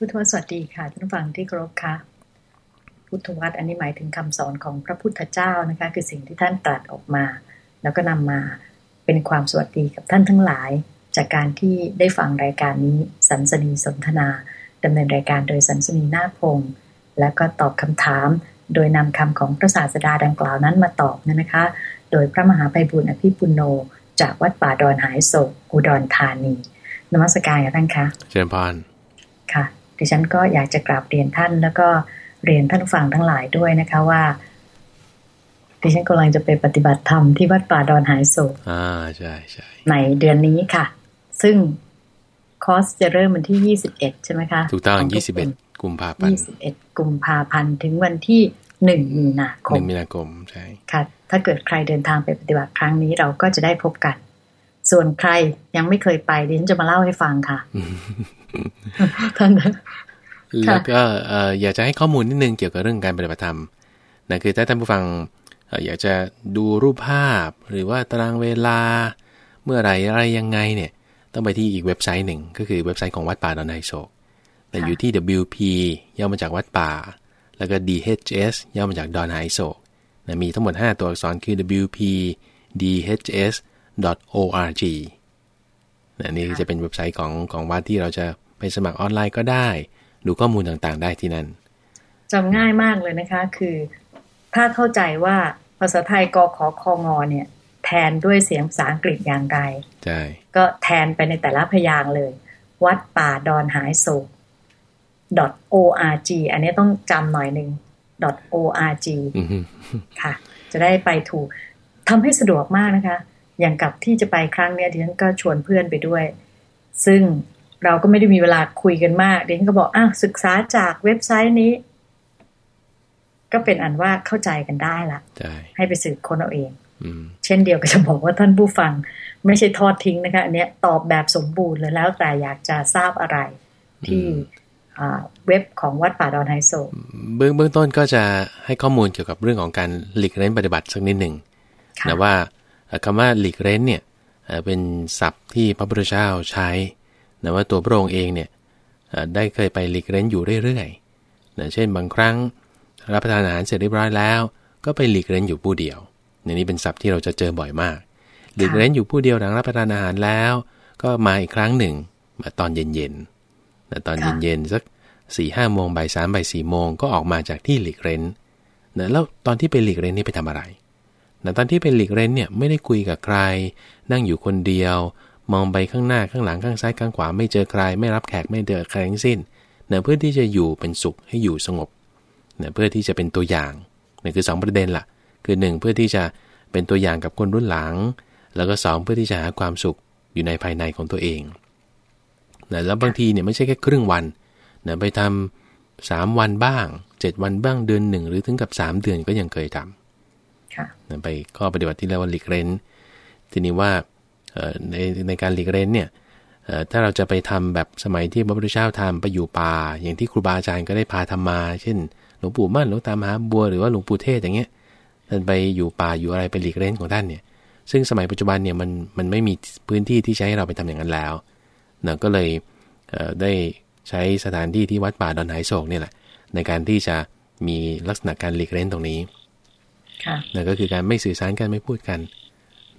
พุทธวสวัสดีค่ะท่านฟังที่เคารพค่ะ พุทธวัตรอันนี้หมายถึงคำสอนของพระพุทธเจ้านะคะ คือสิ่งที่ท่านตรัสออกมา แล้วก็นำมาเป็นความสวัสดีกับท่านทั้งหลาย จากการที่ได้ฟังรายการนี้สันสนีสนทนาดำเนินรายการโดยสันสนีนาพงศ์แล้วก็ตอบคำถาม โดยนำคำของพระศาสดาดังกล่าวนั้นมาตอบนะคะ โดยพระมหาไพบุญอภิปุโน จากวัดป่าดอนหายโศกอุดรธานีนมัสการกับท่านคะเชิญพานค่ะ ดิฉันก็อยากจะกราบเรียนท่าน แล้วก็เรียนท่านฟังทั้งหลายด้วยนะคะว่าดิฉันกำลังจะไปปฏิบัติธรรมที่วัดป่าดอนหายโศกอ่าใช่ใช่ในเดือนนี้ค่ะ ซึ่งคอร์สจะเริ่มวันที่ยี่สิบเอ็ดใช่ไหมคะถูกต้องยี่สิบเอ็ดกุมภาพันธ์ยี่สิบเอ็ดกุมภาพันธ์ถึงวันที่หนึ่งมีนาคมหนึ่งมีนาคมใช่ค่ะ ถ้าเกิดใครเดินทางไปปฏิบัติครั้งนี้เราก็จะได้พบกัน ส่วนใครยังไม่เคยไปดิฉันจะมาเล่าให้ฟังค่ะท่านแล้วก็อยากจะให้ข้อมูลนิดนึงเกี่ยวกับเรื่องการปฏิบัติธรรมนะคือถ้าท่านผู้ฟังอยากจะดูรูปภาพหรือว่าตารางเวลาเมื่อไรอะไรยังไงเนี่ย ต้องไปที่อีกเว็บไซต์หนึ่ง ก็คือเว็บไซต์ของวัดป่าดอนไฮโศกแต่อยู่ที่ WP ย่อมาจากวัดป่า แล้วก็ DHS ย่อมาจากดอนไฮโศกนะมีทั้งหมด 5 ตัวอักษรคือ WP DHS org นะนี่จะเป็นเว็บไซต์ของของวัดที่เราจะไปสมัครออนไลน์ก็ได้ ดูข้อมูลต่างๆ ได้ที่นั่นจำง่ายมากเลยนะคะ คือ ถ้าเข้าใจว่าภาษาไทยกขอคองอเนี่ย แทนด้วยเสียงภาษาอังกฤษอย่างไรใช่ก็แทนไปในแต่ละพยางเลย วัดป่าดอนหายโศก .org อันนี้ต้องจำหน่อยหนึ่ง .org ค่ะ จะได้ไปถูกทำให้สะดวกมากนะคะ อย่างกับที่จะไปครั้งเนี้ยดิฉันก็ชวนเพื่อนไปด้วย ซึ่งเราก็ไม่ได้มีเวลาคุยกันมากดิฉันก็บอกอ้าวศึกษาจากเว็บไซต์นี้ ก็เป็นอันว่าเข้าใจกันได้ละให้ไปสืบค้นเอาเองเช่นเดียวกับจะบอกว่าท่านผู้ฟัง ไม่ใช่ทอดทิ้งนะคะอันนี้ตอบแบบสมบูรณ์เลยแล้วแต่อยากจะทราบอะไรที่เว็บของวัดป่าดอนไฮโซเบื้องเบื้องต้นก็จะให้ข้อมูลเกี่ยวกับเรื่องของการหลีกเล่นปฏิบัติสักนิดหนึ่งนะว่า คำว่าหลีกเล่นเนี่ยเป็นศัพท์ที่พระพุทธเจ้าใช้นะว่าตัวพระองค์เองเนี่ยได้เคยไปหลีกเล่นอยู่เรื่อยๆนะเช่นบางครั้งรับประทานอาหารเสร็จเรียบร้อยแล้ว ก็ไปหลีกเล่นอยู่ผู้เดียวในนี้เป็นศัพท์ที่เราจะเจอบ่อยมาก หลีกเล่นอยู่ผู้เดียวหลังรับประทานอาหารแล้ว ก็มาอีกครั้งหนึ่งมาตอนเย็นๆนะตอนเย็นๆสักสี่ห้าโมงบ่ายสามบ่ายสี่โมงก็ออกมาจากที่หลีกเล่นนะแล้วตอนที่ไปหลีกเล่นนี่ไปทำอะไร นะตอนที่ไปหลีกเล่นเนี่ยไม่ได้คุยกับใคร นั่งอยู่คนเดียว มองไปข้างหน้าข้างหลังข้างซ้ายข้างขวาไม่เจอใคร ไม่รับแขกไม่เดือดใครทั้งสิ้นเนะเพื่อที่จะอยู่เป็นสุขให้อยู่สงบเนะเพื่อที่จะเป็นตัวอย่างนี่คือ 2 ประเด็นละ่ะ คือ 1 เพื่อที่จะเป็นตัวอย่างกับคนรุ่นหลัง แล้วก็ 2 เพื่อที่จะหาความสุขอยู่ในภายในของตัวเองนะแล้วบางทีเนี่ยไม่ใช่แค่ครึ่งวันนะไปทำสามวันบ้างเจ็ดวันบ้างเดือนหนึ่งหรือถึงกับสามเดือนก็ยังเคยทำนะ ไปข้อปฏิบัติที่เรียกว่าหลีกเล้นทีนี้ว่าในในการหลีกเล่นเนี่ยถ้าเราจะไปทำแบบสมัยที่พระพุทธเจ้าทำไปอยู่ป่า อย่างที่ครูบาอาจารย์ก็ได้พาทำมา เช่น หลวงปู่มั่นหลวงตามหาบัวหรือว่าหลวงปู่เทศอย่างเงี้ยท่านไปอยู่ป่าอยู่อะไรไปหลีกเล่นของท่านเนี่ย ซึ่งสมัยปัจจุบันเนี่ยมันมันไม่มีพื้นที่ที่ใช้ให้เราไปทำอย่างนั้นแล้วเนะก็เลยได้ใช้สถานที่ที่วัดป่าดอนไหโศกนี่แหละในการที่จะมีลักษณะการหลีกเล่นตรงนี้ นั่นก็คือการไม่สื่อสารกันไม่พูดกัน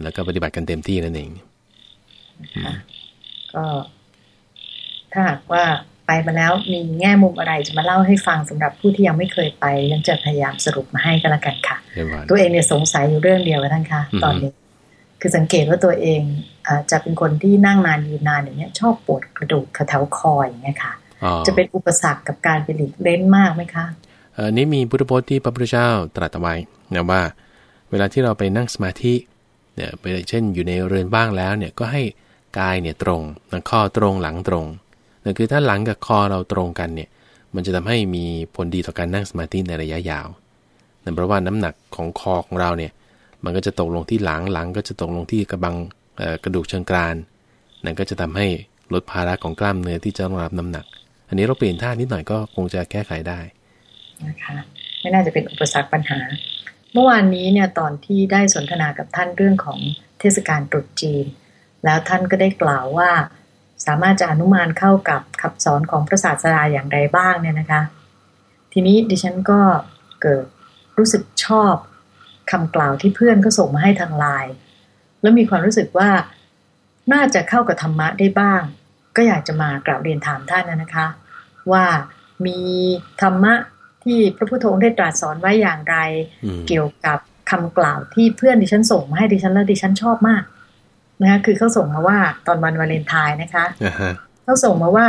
แล้วก็ปฏิบัติกันเต็มที่นั่นเองค่ะก็ถ้าหากว่าไปมาแล้วมีแง่มุมอะไรจะมาเล่าให้ฟังสำหรับผู้ที่ยังไม่เคยไปยังจะพยายามสรุปมาให้กันละกันค่ะ ตัวเองเนี่ยสงสัยอยู่เรื่องเดียวท่านคะตอนนี้ คือสังเกตว่าตัวเองอาจะเป็นคนที่นั่งนานยืนนานอย่างเงี้ย ชอบปวดกระดูกแถวคออย่างเงี้ยค่ะ จะเป็นอุปสรรคกับการไปหลีกเล่นมากไหมคะเออนี่มีพุทธพจน์ที่พระพุทธเจ้าตรัสเอาไว้ นะว่าเวลาที่เราไปนั่งสมาธิเนี่ยไปเช่นอยู่ในเรือนบ้างแล้วเนี่ยก็ให้กายเนี่ยตรงข้อตรงหลังตรงนั่นคือถ้าหลังกับคอเราตรงกันเนี่ยมันจะทำให้มีผลดีต่อการนั่งสมาธิในระยะยาวนั่นเพราะว่าน้ำหนักของคอของเราเนี่ยมันก็จะตกลงที่หลังหลังก็จะตกลงที่กระบังกระดูกเชิงกรานนั่นก็จะทำให้ลดภาระของกล้ามเนื้อที่จะต้องรับน้ำหนัก อันนี้เราเปลี่ยนท่านิดหน่อยก็คงจะแก้ไขได้นะคะไม่น่าจะเป็นอุปสรรคปัญหา เมื่อวานนี้เนี่ยตอนที่ได้สนทนากับท่านเรื่องของเทศกาลตรุษจีน แล้วท่านก็ได้กล่าวว่า สามารถจะอนุมานเข้ากับขับสอนของพระศาสดาอย่างไรบ้างเนี่ยนะคะ ทีนี้ดิฉันก็เกิดรู้สึกชอบคำกล่าวที่เพื่อนก็ส่งมาให้ทางไลน์แล้วมีความรู้สึกว่าน่าจะเข้ากับธรรมะได้บ้าง ก็อยากจะมากราบเรียนถามท่านนะคะ ว่ามีธรรมะ ที่พระพุทธองค์ได้ตรัสสอนไว้อย่างไร เกี่ยวกับคำกล่าวที่เพื่อนดิฉันส่งมาให้ดิฉันแล้วดิฉันชอบมากนะคะคือเขาส่งมาว่าตอนวันวาเลนไทน์นะคะ uh-huh. เขาส่งมาว่า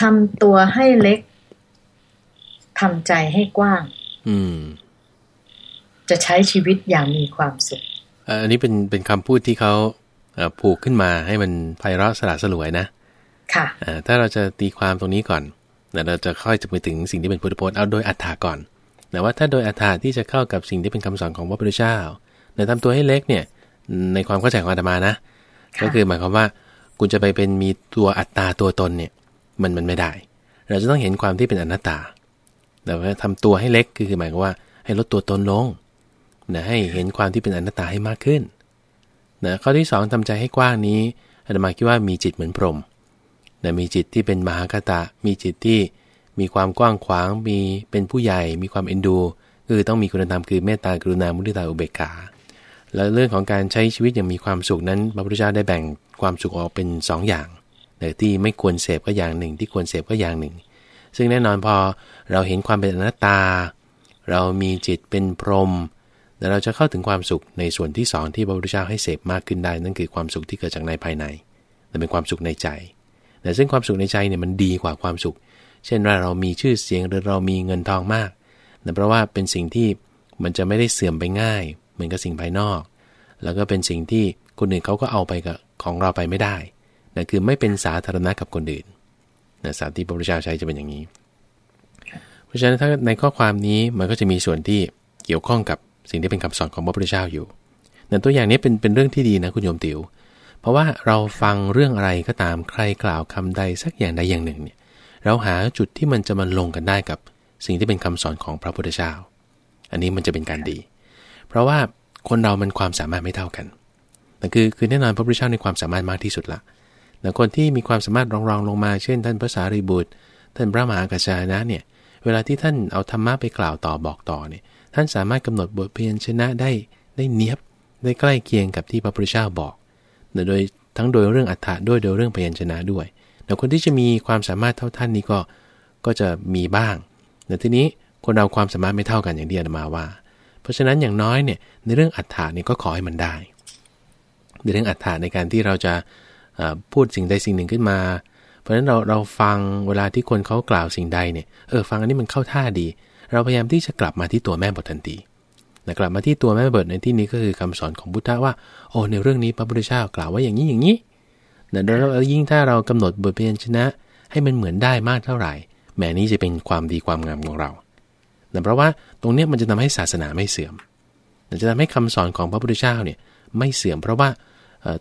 ทำตัวให้เล็กทำใจให้กว้าง อืม จะใช้ชีวิตอย่างมีความสุขอันนี้เป็นเป็นคำพูดที่เขาผูกขึ้นมาให้มันไพเราะสละสลวยนะ ค่ะถ้าเราจะตีความตรงนี้ก่อน เราจะค่อยจะไปถึงสิ่งที่เป็นพุทธพจน์เอาโดยอัฏฐาก่อนแต่ว่าถ้าโดยอัฏฐาที่จะเข้ากับสิ่งที่เป็นคำสอนของพระพุทธเจ้าในทำตัวให้เล็กเนี่ยในความเข้าใจของอาตมานะ ก็คือหมายความว่าคุณจะไปเป็นมีตัวอัตตาตัวตนเนี่ยมันมันไม่ได้ เราจะต้องเห็นความที่เป็นอนัตตา แต่ว่าทำตัวให้เล็กคือหมายความว่า ให้ลดตัวตนลงนะให้เห็นความที่เป็นอนัตตาให้มากขึ้นนะข้อที่ 2ทำใจให้กว้างนี้อาตมาคิดว่ามีจิตเหมือนพรหม นะมีจิตที่เป็นมหากตะ มีจิตที่มีความกว้างขวาง มีเป็นผู้ใหญ่ มีความเอ็นดู คือต้องมีคุณธรรมคือเมตตากรุณา มุทิตา อุเบกขา แล้วเรื่องของการใช้ชีวิตอย่างมีความสุขนั้น พระพุทธเจ้าได้แบ่งความสุขออกเป็น 2ออย่างแต่ที่ไม่ควรเสพก็อย่างหนึ่ง ที่ควรเสพก็อย่างหนึ่ง ซึ่งแน่นอนพอเราเห็นความเป็นอนัตตา เรามีจิตเป็นพรหมแต่เราจะเข้าถึงความสุขในส่วนที่สองที่พระพุทธเจ้าให้เสพมากขึ้นได้ นั่นคือความสุขที่เกิดจากในภายใน แต่เป็นความสุขในใจ แต่ซึ่งความสุขในใจเนี่ยมันดีกว่าความสุข เช่นว่าเรามีชื่อเสียงหรือเรามีเงินทองมากแต่เพราะว่าเป็นสิ่งที่มันจะไม่ได้เสื่อมไปง่าย เหมือนกับสิ่งภายนอก แล้วก็เป็นสิ่งที่คนอื่นเขาก็เอาไปกับของเราไปไม่ได้นั่นคือไม่เป็นสาธารณะกับคนอื่นนะสาที่พระพุทธเจ้าใช้จะเป็นอย่างนี้ เพราะฉะนั้นถ้าในข้อความนี้มันก็จะมีส่วนที่เกี่ยวข้องกับสิ่งที่เป็นคำสอนของพระพุทธเจ้าอยู่แต่ตัวอย่างนี้เป็นเป็นเรื่องที่ดีนะคุณโยมติว๋ว เพราะว่าเราฟังเรื่องอะไรก็ตามใครกล่าวคำใดสักอย่างใดอย่างหนึ่งเนี่ยเราหาจุดที่มันจะมาลงกันได้กับสิ่งที่เป็นคำสอนของพระพุทธเจ้า อันนี้มันจะเป็นการดี เพราะว่าคนเรามันความสามารถไม่เท่ากันแต่คือคือแน่นอนพระพุทธเจ้าในความสามารถมากที่สุดละแต่คนที่มีความสามารถรองรองลงมาเช่น ท่านพระสารีบุตร ท่านพระมหากัจจายนะเนี่ยเวลาที่ท่านเอาธรรมะไปกล่าวต่อบอกต่อเนี่ยท่านสามารถกำหนดบทเพียนชนะได้ได้เนียบได้ใกล้เคียงกับที่พระพุทธเจ้าบอก โดยทั้งโดยเรื่องอัฏฐะด้วยโดยเรื่องพยัญชนะด้วยแต่คนที่จะมีความสามารถเท่าท่านนี้ก็ก็จะมีบ้างแต่ทีนี้คนเราความสามารถไม่เท่ากันอย่างที่อามาว่า เพราะฉะนั้นอย่างน้อยเนี่ยในเรื่องอัฏฐานี่ก็ขอให้มันได้ ในเรื่องอัฏฐาในการที่เราจะพูดสิ่งใดสิ่งหนึ่งขึ้นมา เพราะฉะนั้นเราเราฟังเวลาที่คนเขากล่าวสิ่งใดเนี่ยเออฟังอันนี้มันเข้าท่าดี เราพยายามที่จะกลับมาที่ตัวแม่บททันที นะกลับมาที่ตัวแม่บทในที่นี้ก็คือคำสอนของพุทธะว่าโอ้ในเรื่องนี้พระพุทธเจ้ากล่าวว่าอย่างนี้อย่างนี้นะแล้วยิ่งถ้าเรากำหนดบทเพียนชนะ ให้มันเหมือนได้มากเท่าไหร่แม้นี้จะเป็นความดีความงามของเรานะเพราะว่าตรงนี้มันจะทำให้ศาสนาไม่เสื่อมจะทำให้คำสอนของพระพุทธเจ้าเนี่ยไม่เสื่อม เพราะว่า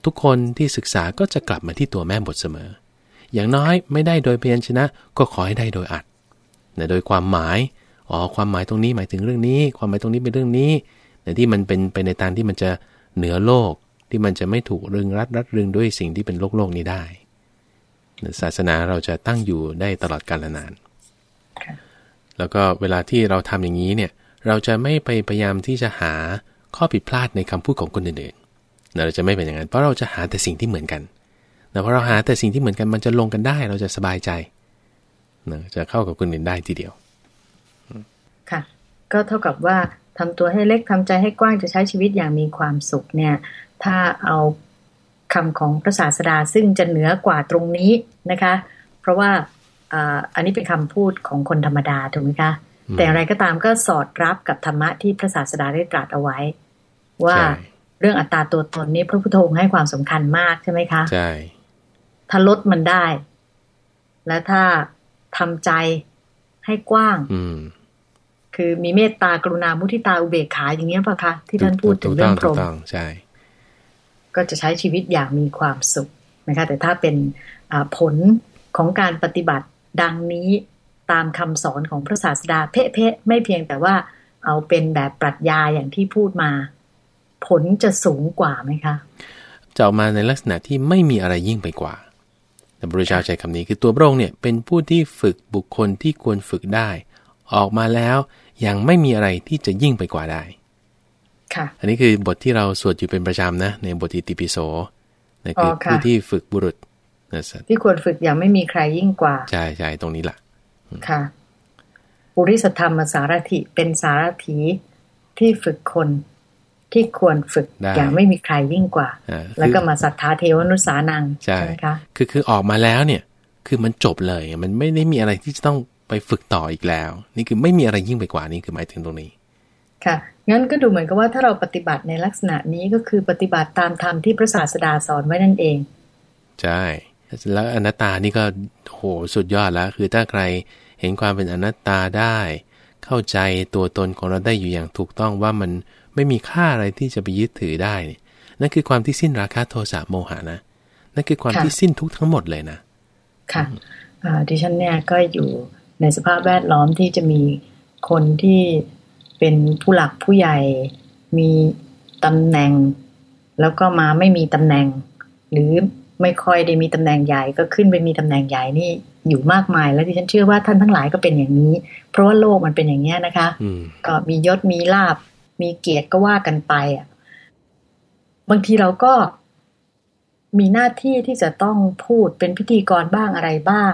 ทุกคนที่ศึกษาก็จะกลับมาที่ตัวแม่บทเสมอ อย่างน้อยไม่ได้โดยเพียนชนะก็ขอให้ได้โดยอัดนะโดยความหมาย อ๋อความหมายตรงนี้หมายถึงเรื่องนี้ ความหมายตรงนี้เป็นเรื่องนี้แต่ที่มันเป็นไปในทางที่มันจะเหนือโลกที่มันจะไม่ถูกรึงรัดรัดรึงด้วยสิ่งที่เป็นโลกโลกนี้ได้ศาสนาเราจะตั้งอยู่ได้ตลอดกาลนาน แล้วก็เวลาที่เราทำอย่างนี้เนี่ยเราจะไม่ไปพยายามที่จะหาข้อผิดพลาดในคำพูดของคนอื่นๆ เราจะไม่เป็นอย่างนั้น เพราะเราจะหาแต่สิ่งที่เหมือนกันแต่พอเราหาแต่สิ่งที่เหมือนกันมันจะลงกันได้ เราจะสบายใจ จะเข้ากับคนอื่นได้ทีเดียว ค่ะ ก็เท่ากับว่าทำตัวให้เล็กทำใจให้กว้างจะใช้ชีวิตอย่างมีความสุขเนี่ย ถ้าเอาคำของพระศาสดาซึ่งจะเหนือกว่าตรงนี้นะคะ เพราะว่าอันนี้เป็นคำพูดของคนธรรมดาถูกไหมคะ แต่อะไรก็ตามก็สอดรับกับธรรมะที่พระศาสดาได้ตรัสเอาไว้ ว่าเรื่องอัตตาตัวตนนี้พระพุทธองค์ให้ความสำคัญมากใช่ไหมคะใช่ถ้าลดมันได้ และถ้าทำใจให้กว้าง คือมีเมตตากรุณามุทิตาอุเบกขาอย่างเงี้ยป่ะคะที่ท่านพูดถึงเรื่องพรหมใช่ ก็จะใช้ชีวิตอย่างมีความสุขนะคะ แต่ถ้าเป็นผลของการปฏิบัติดังนี้ตามคำสอนของพระศาสดาเพ่ๆไม่เพียงแต่ว่าเอาเป็นแบบปรัชญาอย่างที่พูดมา ผลจะสูงกว่าไหมคะจะออกมาในลักษณะที่ไม่มีอะไรยิ่งไปกว่าแต่พระพุทธเจ้าใช้คำนี้คือตัวพระองค์เนี่ยเป็นผู้ที่ฝึกบุคคลที่ควรฝึกได้ ออกมาแล้วยังไม่มีอะไรที่จะยิ่งไปกว่าได้ค่ะอันนี้คือบทที่เราสวดอยู่เป็นประจำนะ ในบทอิติปิโสนะคือผู้ที่ฝึกบุรุษนะสัตว์ที่ควรฝึกอย่างไม่มีใครยิ่งกว่า ใช่ใช่ตรงนี้แหละค่ะปุริสธรรมสารถิเป็นสารถีที่ฝึกคนที่ควรฝึกได้อย่างไม่มีใครยิ่งกว่าอ่าแล้วคือก็มาศรัทธาเทวนุสานังใช่ไหมคะคือคือออกมาแล้วเนี่ย คือมันจบเลยมันไม่ได้มีอะไรที่จะต้อง ไปฝึกต่ออีกแล้ว นี่คือไม่มีอะไรยิ่งไปกว่านี้คือหมายถึงตรงนี้ ค่ะงั้นก็ดูเหมือนกับว่าถ้าเราปฏิบัติในลักษณะนี้ก็คือปฏิบัติตามธรรมที่พระศาสดาสอนไว้นั่นเอง ใช่แล้วอนัตตานี่ก็โหสุดยอดแล้ว คือถ้าใครเห็นความเป็นอนัตตาได้ เข้าใจตัวตนของเราได้อยู่อย่างถูกต้องว่ามันไม่มีค่าอะไรที่จะไปยึดถือได้เนี่ยนั่นคือความที่สิ้นราคะโทสะโมหะนะนั่นคือความค่ะที่สิ้นทุกข์ทั้งหมดเลยนะ ค่ะอ่าดิฉันเนี่ยก็อยู่ ในสภาพแวดล้อมที่จะมีคนที่เป็นผู้หลักผู้ใหญ่ มีตำแหน่ง แล้วก็มาไม่มีตำแหน่ง หรือไม่ค่อยได้มีตำแหน่งใหญ่ก็ขึ้นไปมีตำแหน่งใหญ่นี่อยู่มากมาย แล้วดิฉันเชื่อว่าท่านทั้งหลายก็เป็นอย่างนี้ เพราะว่าโลกมันเป็นอย่างนี้ยนะคะอืมก็มียศมีลาบ มีเกียรติก็ว่ากันไปอะบางทีเราก็มีหน้าที่ที่จะต้องพูดเป็นพิธีกรบ้างอะไรบ้าง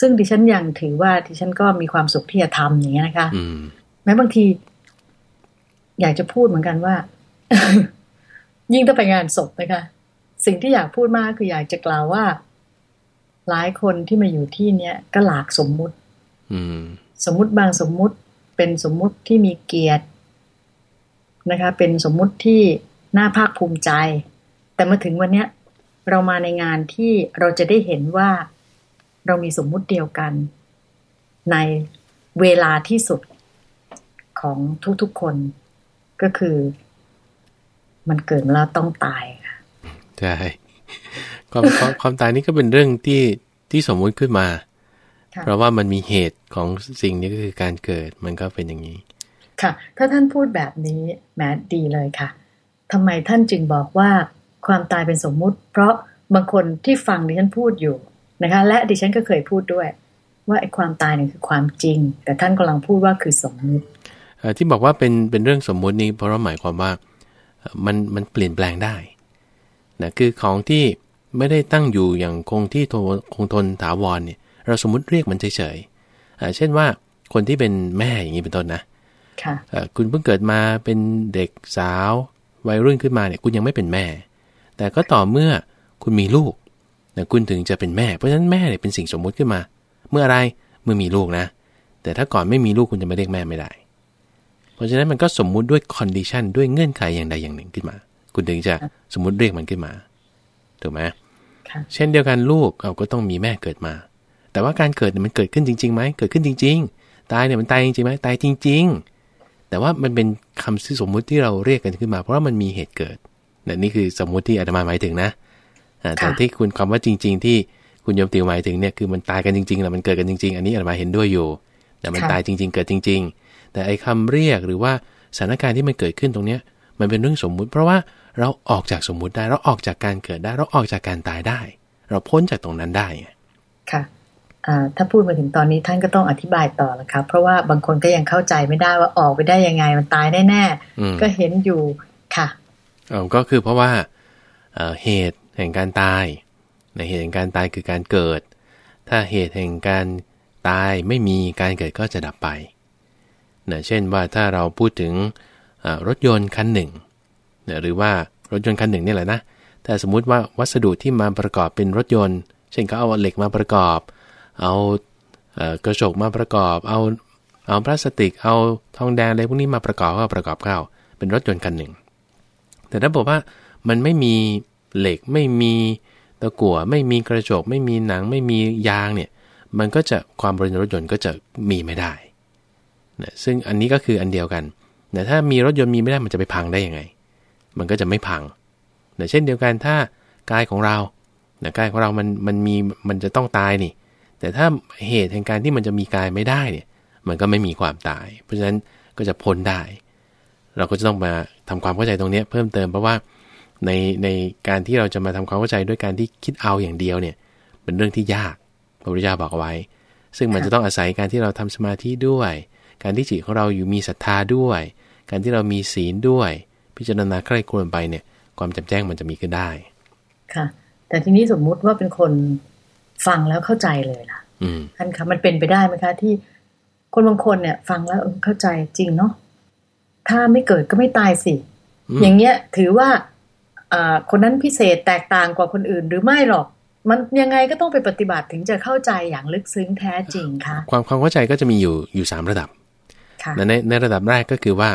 ซึ่งดิฉันยังถือว่าดิฉันก็มีความสุขที่จะทำอย่างเงี้ยนะคะอืมแม้บางที อยากจะพูดเหมือนกันว่า ยิ่งถ้าไปงานศพนะคะ สิ่งที่อยากพูดมากคืออยากจะกล่าวว่า หลายคนที่มาอยู่ที่เนี้ยก็หลากสมมุติอืมสมมุติบางสมมุติเป็นสมมุติที่มีเกียรตินะคะ เป็นสมมุติที่น่าภาคภูมิใจ แต่มาถึงวันเนี้ย เรามาในงานที่เราจะได้เห็นว่า เรามีสมมุติเดียวกัน ในเวลาที่สุดของทุกๆคนก็คือ มันเกิดมาแล้วต้องตายค่ะใช่ความความความตายนี่ก็เป็นเรื่องที่ที่สมมุติขึ้นมาค่ะเพราะว่ามันมีเหตุของสิ่งนี้ก็คือการเกิดมันก็เป็นอย่างนี้ ค่ะ ถ้าท่านพูดแบบนี้แหมดีเลยค่ะทำไมท่านจึงบอกว่าความตายเป็นสมมุติ เพราะบางคนที่ฟังดิฉันพูดอยู่ นะคะ และดิฉันก็เคยพูดด้วย ว่าไอ้ความตายเนี่ยคือความจริง แต่ท่านกำลังพูดว่าคือสมมุติเอ่อที่บอกว่าเป็นเป็นเรื่องสมมุตินี้เพราะว่าหมายความว่าเอ่อมันมันเปลี่ยนแปลงได้นะคือของที่ไม่ได้ตั้งอยู่อย่างคงที่ทนคงทนถาวรเนี่ย เราสมมุติเรียกมันเฉยๆเอ่อเช่นว่าคนที่เป็นแม่อย่างนี้เป็นต้นนะค่ะเอ่อคุณเพิ่งเกิดมาเป็นเด็กสาววัยรุ่นขึ้นมาเนี่ย คุณยังไม่เป็นแม่ แต่ก็ต่อเมื่อคุณมีลูก นะคุณถึงจะเป็นแม่ เพราะฉะนั้นแม่เนี่ยเป็นสิ่งสมมุติขึ้นมา เมื่ออะไรเมื่อมีลูกนะ แต่ถ้าก่อนไม่มีลูกคุณจะไม่เรียกแม่ไม่ได้ เพราะฉะนั้นมันก็สมมุติด้วยคอนดิชันด้วยเงื่อนไขอย่างใดอย่างหนึ่งขึ้นมา คุณถึงจะสมมุติเรียกมันขึ้นมา ถูกไหมค่ะเช่นเดียวกันลูกเราก็ต้องมีแม่เกิดมา แต่ว่าการเกิดเนี่ยมันเกิดขึ้นจริงๆไหมเกิดขึ้นจริง ๆ ตายเนี่ยมันตายจริงๆไหมตายจริง ๆ แต่ว่ามันเป็นคำที่สมมุติที่เราเรียกกันขึ้นมา เพราะว่ามันมีเหตุเกิดเนี่ยนี่คือสมมุติที่อาตมาหมายถึงนะอ่า แต่ค่ะที่คุณคำว่าจริง ๆ ที่คุณโยมติวหมายถึงเนี่ยคือมันตายกันจริงๆแหละมันเกิดกันจริง ๆ อันนี้อาตมาเห็นด้วยอยู่ แต่มันตายจริง ๆ เกิดจริง ๆ แต่ไอ้คำเรียกหรือว่าสถานการณ์ที่มันเกิดขึ้นตรงเนี้ยมันเป็นเรื่องสมมุติ เพราะว่าเราออกจากสมมุติได้เราออกจากการเกิดได้ เราออกจากการตายได้ เราพ้นจากตรงนั้นได้ไงค่ะอ่าถ้าพูดมาถึงตอนนี้ท่านก็ต้องอธิบายต่อแล้วครับเพราะว่าบางคนก็ยังเข้าใจไม่ได้ว่าออกไปได้ยังไงมันตายแน่อืมๆก็เห็นอยู่ค่ะเอ่อก็คือเพราะว่าเอ่อเหตุ แห่งการตาย ในเหตุแห่งการตายคือการเกิด ถ้าเหตุแห่งการตายไม่มีการเกิดก็จะดับไปนะเช่นว่าถ้าเราพูดถึงรถยนต์คันหนึ่งนะหรือว่ารถยนต์คันหนึ่งนี่แหละนะถ้าสมมุติว่าวัสดุที่มาประกอบเป็นรถยนต์ เช่นเขาเอาเหล็กมาประกอบ เอาเอ่อกระจกมาประกอบ เอาเอาพลาสติก เอาทองแดงอะไรพวกนี้มาประกอบก็ประกอบเข้าเป็นรถยนต์คันหนึ่ง แต่ถ้าบอกว่ามันไม่มี เหล็กไม่มีตะกั่วไม่มีกระจกไม่มีหนังไม่มียางเนี่ยมันก็จะความบริสุทธิ์รถยนต์ก็จะมีไม่ได้นะซึ่งอันนี้ก็คืออันเดียวกันแต่ถ้ามีรถยนต์มีไม่ได้มันจะไปพังได้ยังไง มันก็จะไม่พังนะเช่นเดียวกันถ้ากายของเรานะกายของเรามันมันมีมันจะต้องตายนี่ แต่ถ้าเหตุแห่งการที่มันจะมีกายไม่ได้เนี่ยมันก็ไม่มีความตาย เพราะฉะนั้นก็จะพ้นได้ เราก็จะต้องมาทำความเข้าใจตรงเนี้ยเพิ่มเติมเพราะว่า ในในการที่เราจะมาทำความเข้าใจด้วยการที่คิดเอาอย่างเดียวเนี่ย เป็นเรื่องที่ยากพระพุทธเจ้าบอกเอาไว้ ซึ่งมันจะต้องอาศัยการที่เราทำสมาธิด้วย การที่จิตของเราอยู่มีศรัทธาด้วย การที่เรามีศีลด้วย พิจารณาใคร่ครวญไปเนี่ย ความจำแจ้งมันจะมีขึ้นได้ ค่ะ แต่ทีนี้สมมุติว่าเป็นคนฟังแล้วเข้าใจเลยล่ะอืมท่านคะมันเป็นไปได้ไหมคะ ที่คนบางคนเนี่ย ฟังแล้วเออเข้าใจจริงเนาะถ้าไม่เกิดก็ไม่ตายสิอืมอย่างเงี้ย ถือว่าอ่า คนนั้นพิเศษแตกต่างกว่าคนอื่นหรือไม่หรอก มันยังไงก็ต้องไปปฏิบัติถึงจะเข้าใจอย่างลึกซึ้งแท้จริงค่ะ ความความเข้าใจก็จะมีอยู่อยู่สามระดับค่ะในในระดับแรกก็คือว่า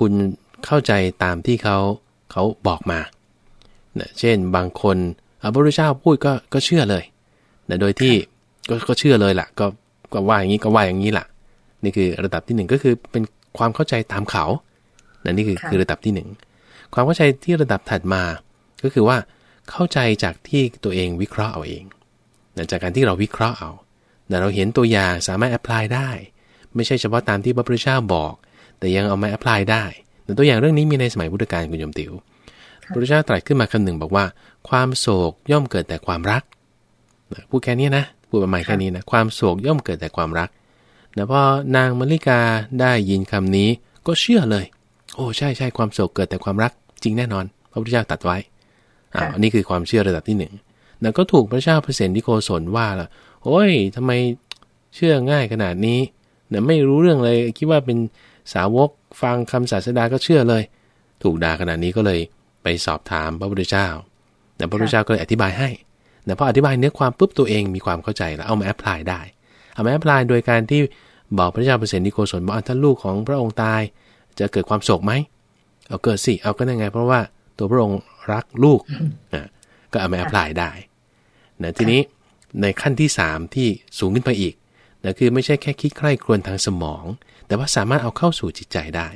คุณเข้าใจตามที่เขาเขาบอกมานะเช่นบางคนอะพระพุทธเจ้าพูดก็ก็เชื่อเลยนะโดยที่ก็ก็เชื่อเลยล่ะ ก็ก็ว่าอย่างนี้ก็ว่าอย่างนี้ล่ะ นี่คือระดับที่หนึ่งก็คือเป็นความเข้าใจตามเขานะนี่คือค่ะคือระดับที่หนึ่ง ความเข้าใจที่ระดับถัดมา ก็คือว่าเข้าใจจากที่ตัวเองวิเคราะห์เอาเองนะจากการที่เราวิเคราะห์เอานะเราเห็นตัวอย่างสามารถ apply ได้ ไม่ใช่เฉพาะตามที่พระพุทธเจ้าบอก แต่ยังเอามา apply ได้แต่ตัวอย่างเรื่องนี้มีในสมัยพุทธกาลคุณโยมติว๋วพระพุทธเจ้าตรัสขึ้นมาคำหนึ่งบอกว่า ความโศกย่อมเกิดแต่ความรักนะพูดแค่นี้นะพูดประมาณแค่นี้นะความโศกย่อมเกิดแต่ความรักนะพอนางมลิกาได้ยินคำนี้ก็เชื่อเลย โอ้ใช่ใช่ความโศกเกิดแต่ความรัก จริงแน่นอน พระพุทธเจ้าตรัดไว้อ่าค่ะอันนี้คือความเชื่อระดับที่หนึ่งแล้วก็ถูกพระเจ้าเปรตที่โกศลว่าล่ะโอ้ยทำไมเชื่อง่ายขนาดนี้เนี่ยไม่รู้เรื่องเลยคิดว่าเป็นสาวกฟังคำศาสดาก็เชื่อเลย ถูกด่าขนาดนี้ก็เลยไปสอบถามพระพุทธเจ้า แต่พระพุทธเจ้าก็เลยอธิบายให้แต่พออธิบายเนื้อความปุ๊บตัวเองมีความเข้าใจแล้วเอามา apply ได้ เอามา apply โดยการที่บอกพระเจ้าปเสนทิโกศลว่าอะถ้าลูกของพระองค์ตาย จะเกิดความโศกไหม เอาเกิดสิ เอาก็ได้ไง เพราะว่าตัวพระองค์รักลูกอะก็เอามา apply ได้นะทีนี้ในขั้นที่3ที่สูงขึ้นไปอีกนะคือไม่ใช่แค่คิดใคร่ครวญทางสมอง แต่ว่าสามารถเอาเข้าสู่จิตใจได้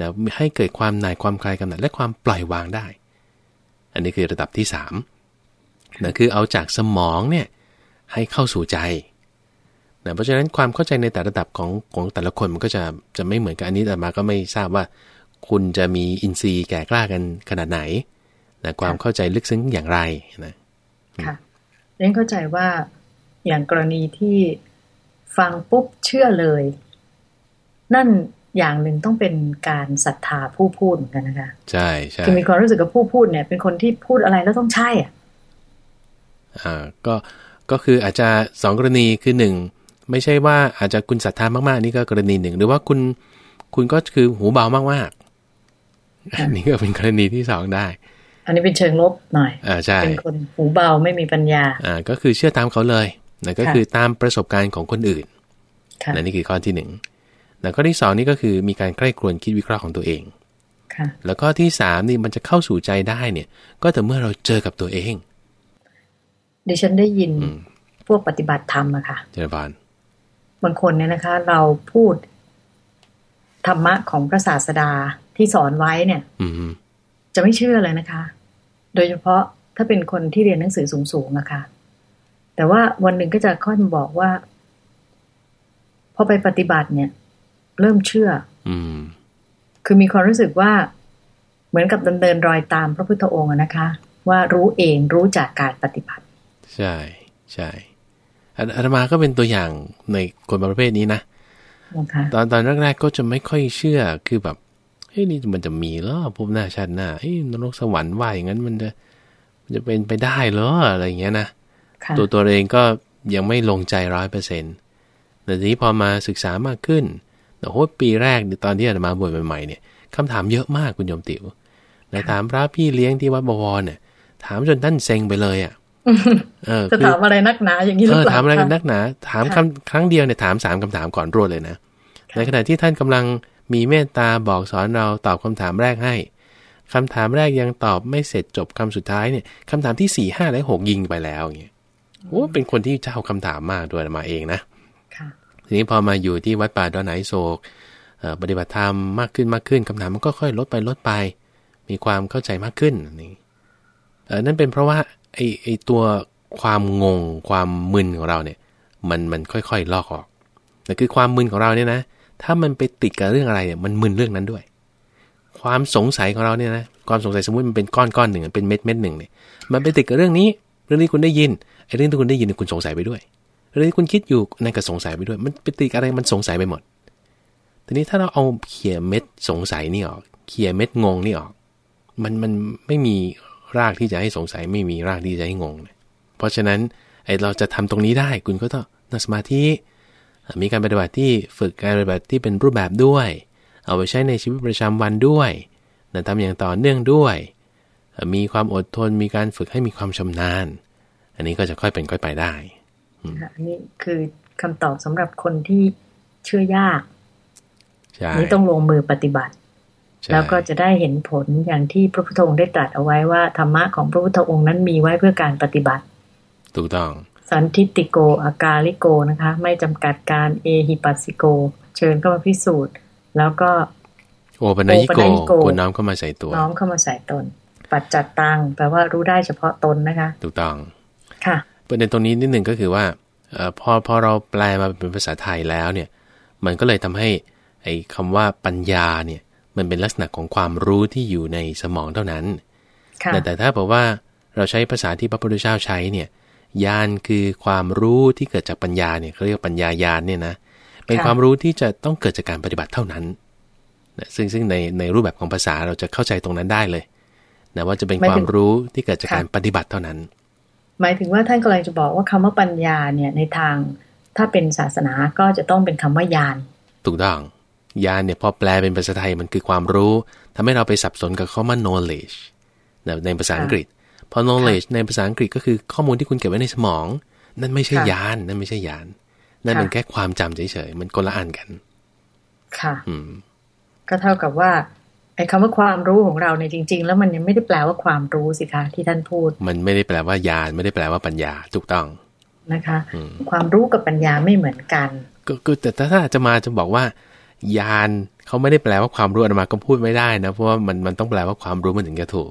นะให้เกิดความหน่ายความคลายกำหนัดและความปล่อยวางได้ อันนี้คือระดับที่3นะคือเอาจากสมองเนี่ยให้เข้าสู่ใจนะเพราะฉะนั้นความเข้าใจในแต่ระดับของของแต่ละคนมันก็จะจะไม่เหมือนกันอันนี้แต่มาก็ไม่ทราบว่า คุณจะมีอินทรีย์แก่กล้ากันขนาดไหนนะความเข้าใจลึกซึ้งอย่างไรนะค่ะเรนเข้าใจว่าอย่างกรณีที่ฟังปุ๊บเชื่อเลย นั่นอย่างหนึ่งต้องเป็นการศรัทธาผู้พูดเหมือนกันนะคะ ใช่ใช่คือมีความรู้สึกกับผู้พูดเนี่ย เป็นคนที่พูดอะไรแล้วต้องใช่อะอ่าก็ก็คืออาจจะสองกรณีคือหนึ่งไม่ใช่ว่าอาจจะคุณศรัทธามากๆนี่ก็กรณีหนึ่ง หรือว่าคุณคุณก็คือหูเบามากๆ อันนี้ก็เป็นกรณีที่สองได้ อันนี้เป็นเชิงลบหน่อย อ่าใช่เป็นคนหูเบาไม่มีปัญญา อ่า ก็คือเชื่อตามเขาเลยนะก็ค่ะคือตามประสบการณ์ของคนอื่นค่ะนะนี่คือข้อที่หนึ่งแล้วข้อที่สองนี่ก็คือมีการใกล้ครวญคิดวิเคราะห์ของตัวเองค่ะแล้วก็ที่สามนี่มันจะเข้าสู่ใจได้เนี่ย ก็แต่อเมื่อเราเจอกับตัวเองดิฉันได้ยินอืมพวกปฏิบัติธรรมอะค่ะเจริญพรบางคนเนี่ยนะคะ เราพูดธรรมะของพระศาสดา ที่สอนไว้เนี่ยอืมจะไม่เชื่อเลยนะคะ โดยเฉพาะถ้าเป็นคนที่เรียนหนังสือสูงๆนะคะ แต่ว่าวันหนึ่งก็จะค่อยมาบอกว่า พอไปปฏิบัติเนี่ย เริ่มเชื่อ อืมคือมีความรู้สึกว่าเหมือนกับดำเนินรอยตามพระพุทธองค์อะนะคะ ว่ารู้เองรู้จากการปฏิบัติ ใช่ใช่อาอาตมาก็เป็นตัวอย่างในคนประเภทนี้นะนะคะตอนตอนแรกๆก็จะไม่ค่อยเชื่อคือแบบ เฮ้ยนี่มันจะมีเหรอภพหน้าชาติหน้าเฮ้ยนรกสวรรค์ว่าอย่างนั้นมันจะมันจะเป็นไปได้เหรออะไรอย่างเงี้ยนะค่ะตัวตัวเองก็ยังไม่ลงใจร้อยเปอร์เซ็นต์แต่ทีนี้พอมาศึกษามากขึ้นโอ้โหปีแรกตอนที่อาตมาบวชใหม่ๆเนี่ยคำถามเยอะมากคุณโยมติ๋วแต่ถามพระพี่เลี้ยงที่วัดบวรเนี่ย ถามจนท่านเซ็งไปเลยอะเออจะคือถามอะไรนักหนาอย่างนี้หรือเออเปล่าถามอะไรกันคนักหนา ถามค่ะคำครั้งเดียวเนี่ยถามสามคำถามก่อนรวดเลยนะค่ะในขณะที่ท่านกำลัง มีเมตตาบอกสอนเราตอบคำถามแรกให้คำถามแรกยังตอบไม่เสร็จจบคำสุดท้ายเนี่ยคำถามที่สี่ห้าและหกยิงไปแล้วอย่างเงี้ยโอ้เป็นคนที่เจ้าคำถามมากด้วยมาเองนะค่ะทีนี้พอมาอยู่ที่วัดป่าดอนไหนโศกเอ่อปฏิบัติธรรมมากขึ้นมากขึ้นคำถามมันก็ค่อยลดไปลดไป มีความเข้าใจมากขึ้นนี่เออนั่นเป็นเพราะว่าไอ้ไอ้ตัวความงงความมึนของเราเนี่ย มันมันค่อยๆลอกออกแต่คือความมึนของเราเนี่ยนะ ถ้ามันไปติดกับเรื่องอะไรเนี่ยมันมึนเรื่องนั้นด้วย ความสงสัยของเราเนี่ยนะความสงสัยสมมติมันเป็นก้อนก้อนหนึ่งเป็นเม็ดเม็ดหนึ่งเนี่ยมันไปติดกับเรื่องนี้ เรื่องนี้คุณได้ยินไอ้เรื่องที่คุณได้ยินคุณสงสัยไปด้วย เรื่องที่คุณคิดอยู่นั่นก็สงสัยไปด้วย มันเป็นติดอะไรมันสงสัยไปหมดทีนี้ถ้าเราเอาเขี่ยเม็ดสงสัยนี่ออกเขี่ยเม็ดงงนี่ออก มันมันไม่มีรากที่จะให้สงสัยไม่มีรากที่จะให้งง เพราะฉะนั้นไอเราจะทำตรงนี้ได้คุณก็ต้องนั่งสมาธิ มีการปฏิบัติที่ฝึกการปฏิบัติที่เป็นรูปแบบด้วย เอาไปใช้ในชีวิตประจำวันด้วยนทำอย่างต่อเนื่องด้วย มีความอดทนมีการฝึกให้มีความชำนาญ อันนี้ก็จะค่อยเป็นค่อยไปได้อันนี้คือคำตอบสำหรับคนที่เชื่อยากนี่ต้องลงมือปฏิบัติ แล้วก็จะได้เห็นผลอย่างที่พระพุทธองค์ได้ตรัสเอาไว้ว่าธรรมะของพระพุทธองค์นั้นมีไว้เพื่อการปฏิบัติ ถูกต้อง สันทิติโกอากาลิโกนะคะ ไม่จำกัดการเอหิปัสสิโก เชิญเข้ามาพิสูจน์ แล้วก็ โอปัญญิโกคุณน้อมเข้ามาใส่ตัว น้อมเข้ามาใส่ตน ปัจจัดตังแปลว่ารู้ได้เฉพาะตนนะคะ ถูกต้อง ค่ะประเด็นตรงนี้นิดหนึ่งก็คือว่าอพอพอเราแปลมาเป็นภาษาไทยแล้วเนี่ย มันก็เลยทำให้ไอ้คำว่าปัญญาเนี่ย มันเป็นลักษณะของความรู้ที่อยู่ในสมองเท่านั้นแต่แต่ถ้าบอกว่าเราใช้ภาษาที่พระพุทธเจ้าใช้เนี่ย ญาณคือความรู้ที่เกิดจากปัญญาเนี่ยเขาเรียกปัญญาญาณเนี่ยนะเป็นความรู้ที่จะต้องเกิดจากการปฏิบัติเท่านั้นซึ่งซึ่งในในรูปแบบของภาษาเราจะเข้าใจตรงนั้นได้เลยนะว่าจะเป็นความรู้ที่เกิดจากการปฏิบัติเท่านั้น หมายถึงว่าท่านกำลังจะบอกว่าคำว่าปัญญาเนี่ยในทางถ้าเป็นศาสนาก็จะต้องเป็นคำว่าญาณถูกต้องญาณเนี่ยพอแปลเป็นภาษาไทยมันคือความรู้ทำให้เราไปสับสนกับคำว่า knowledge ในภาษาอังกฤษ พอ knowledge ในภาษาอังกฤษก็คือข้อมูลที่คุณเก็บไว้ในสมอง นั่นไม่ใช่ญาณนั่นไม่ใช่ญาณนั่นเป็นแค่ความจำเฉยๆมันคนละอันกัน ค่ะก็เท่ากับว่าไอ้คำว่าความรู้ของเราในจริง ๆ แล้วมันยังไม่ได้แปลว่าความรู้สิคะที่ท่านพูด มันไม่ได้แปลว่าญาณไม่ได้แปลว่าปัญญาถูกต้องนะคะ ความรู้กับปัญญาไม่เหมือนกัน ก็แต่ถ้าจะมาจะบอกว่าญาณเขาไม่ได้แปลว่าความรู้ออกมาก็พูดไม่ได้นะเพราะว่ามันมันต้องแปลว่าความรู้มันถึงจะถูก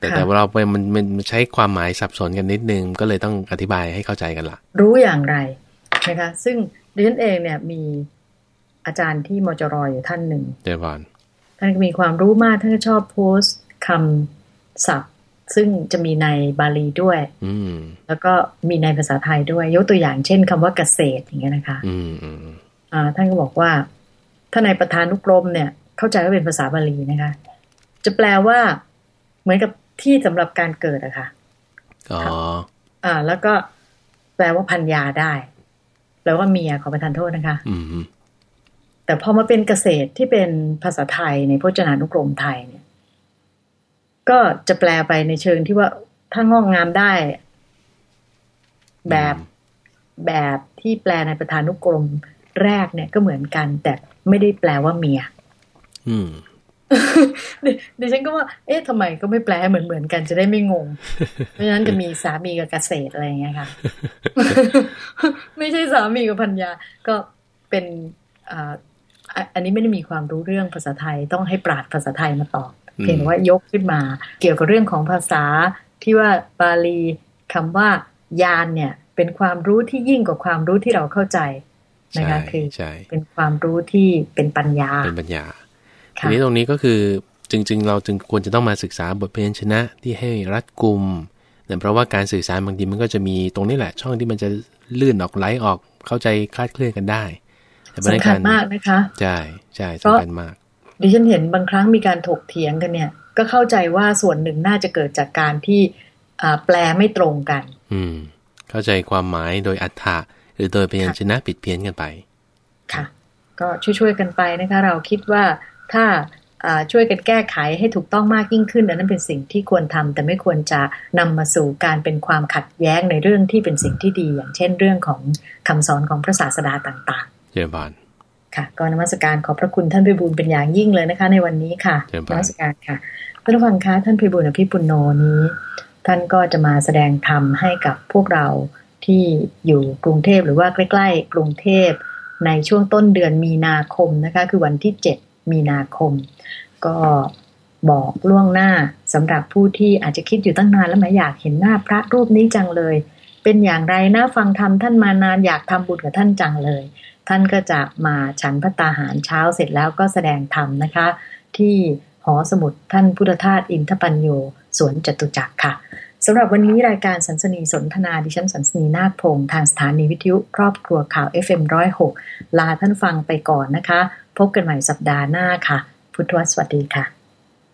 แต่แต่เราไปมันมันใช้ความหมายสับสนกันนิดนึงก็เลยต้องอธิบายให้เข้าใจกันละรู้อย่างไรนะคะซึ่งดิฉันเองเนี่ยมีอาจารย์ที่มจรออยู่ท่านหนึ่งเจวอนท่านมีความรู้มากท่านก็ชอบโพสต์คำศัพท์ ซึ่งจะมีในบาลีด้วยแล้วก็มีในภาษาไทยด้วย ยกตัวอย่างเช่นคำว่าเกษตรอย่างเงี้ยนะคะอ่าท่านก็บอกว่าถ้าในประธานุกรมเนี่ย เข้าใจว่าเป็นภาษาบาลีนะคะ จะแปลว่า เหมือนกับ ที่สำหรับการเกิดอะคะ่ะอ๋ออ่า แล้วก็แปลว่าพันยาได้แปลว่าเมียขอประทานโทษนะคะ อืมแต่พอมาเป็นเกษตรที่เป็นภาษาไทยในพจนานุกรมไทยเนี่ย ก็จะแปลไปในเชิงที่ว่าถ้างอกงามได้ แบบแบบที่แปลในประธานุกรมแรกเนี่ยก็เหมือนกัน แต่ไม่ได้แปลว่าเมีย อืมดิฉันก็ว่า เอ๊ะทำไมก็ไม่แปลเหมือนเหมือนกันจะได้ไม่งง เพราะฉะนั้นจะมีสามีกับเกษตรอะไรอย่างเงี้ยค่ะ ไม่ใช่สามีกับพัญญา ก็เป็นอ่าอันนี้ไม่ได้มีความรู้เรื่องภาษาไทยต้องให้ปราดภาษาไทยมาตอบ เพียงว่ายกขึ้นมา เกี่ยวกับเรื่องของภาษาที่ว่าบาลีคำว่ายานเนี่ย เป็นความรู้ที่ยิ่งกว่าความรู้ที่เราเข้าใจนะคะคือเป็นความรู้ที่เป็นปัญญาเป็นปัญญา ทีนี้ตรงนี้ก็คือจริง ๆ เราจึงควรจะต้องมาศึกษาบทเพลงชนะที่ให้รัดกลุ่มเนื่องเพราะว่าการสื่อสารบางทีมันก็จะมีตรงนี้แหละ ช่องที่มันจะลื่นออกไหลออกเข้าใจคลาดเคลื่อนกันได้สำคัญมากนะคะใช่ใช่สำคัญมากดิฉันเห็นบางครั้งมีการถกเถียงกันเนี่ย ก็เข้าใจว่าส่วนหนึ่งน่าจะเกิดจากการที่แปลไม่ตรงกัน อืม เข้าใจความหมายโดยอัฏฐะหรือโดยพยัญชนะผิดเพี้ยนกันไป ค่ะ ก็ช่วยๆกันไปนะคะ เราคิดว่า ถ้าช่วยกันแก้ไขให้ถูกต้องมากยิ่งขึ้นนั้นเป็นสิ่งที่ควรทำแต่ไม่ควรจะนำมาสู่การเป็นความขัดแย้งในเรื่องที่เป็นสิ่งที่ดี อย่างเช่นเรื่องของคำสอนของพระศาสดาต่างเจริญบานค่ะก็นมัสการขอบพระคุณท่านพิบูลเป็นอย่างยิ่งเลยนะคะ ในวันนี้ค่ะนมัสการค่ะท่านผู้ฟังคะท่านพิบูลอภิปุโนนี้ ท่านก็จะมาแสดงธรรมให้กับพวกเราที่อยู่กรุงเทพหรือว่าใกล้ ๆ กรุงเทพในช่วงต้นเดือนมีนาคมนะคะ คือวันที่เจ็ด มีนาคม ก็บอกล่วงหน้าสำหรับผู้ที่อาจจะคิดอยู่ตั้งนานแล้วไหมอยากเห็นหน้าพระรูปนี้จังเลย เป็นอย่างไรนะฟังธรรมท่านมานานอยากทำบุญกับท่านจังเลย ท่านก็จะมาฉันพระตาหารเช้าเสร็จแล้วก็แสดงธรรมนะคะ ที่หอสมุดท่านพุทธทาสอินทปัญโยสวนจตุจักรค่ะสำหรับวันนี้รายการสันสนีสนทนาดิฉันสันสนีนาคพงศ์ทางสถานีวิทยุ ครอบครัวข่าว FM106 ลาท่านฟังไปก่อนนะคะ พบกันใหม่สัปดาห์หน้าค่ะ พุทธวสวัสดีค่ะ